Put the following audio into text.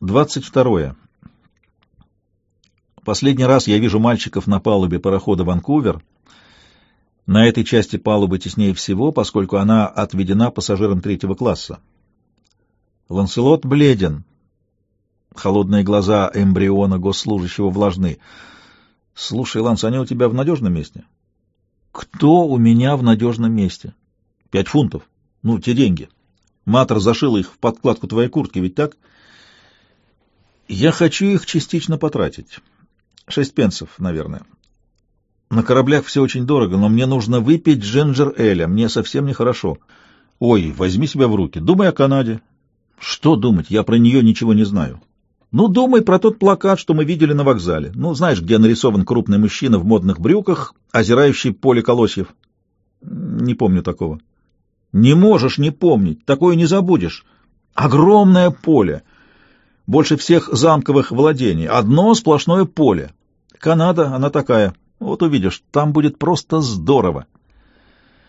22. Последний раз я вижу мальчиков на палубе парохода «Ванкувер». На этой части палубы теснее всего, поскольку она отведена пассажирам третьего класса. Ланселот бледен. Холодные глаза эмбриона госслужащего влажны. «Слушай, Ланс, они у тебя в надежном месте?» «Кто у меня в надежном месте?» «Пять фунтов. Ну, те деньги. Матер зашила их в подкладку твоей куртки, ведь так?» «Я хочу их частично потратить. Шесть пенсов, наверное. На кораблях все очень дорого, но мне нужно выпить джинджер-эля. Мне совсем нехорошо. Ой, возьми себя в руки. Думай о Канаде. Что думать? Я про нее ничего не знаю. Ну, думай про тот плакат, что мы видели на вокзале. Ну, знаешь, где нарисован крупный мужчина в модных брюках, озирающий поле колосьев. Не помню такого. Не можешь не помнить, такое не забудешь. Огромное поле. Больше всех замковых владений. Одно сплошное поле. Канада, она такая. Вот увидишь, там будет просто здорово.